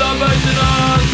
da başına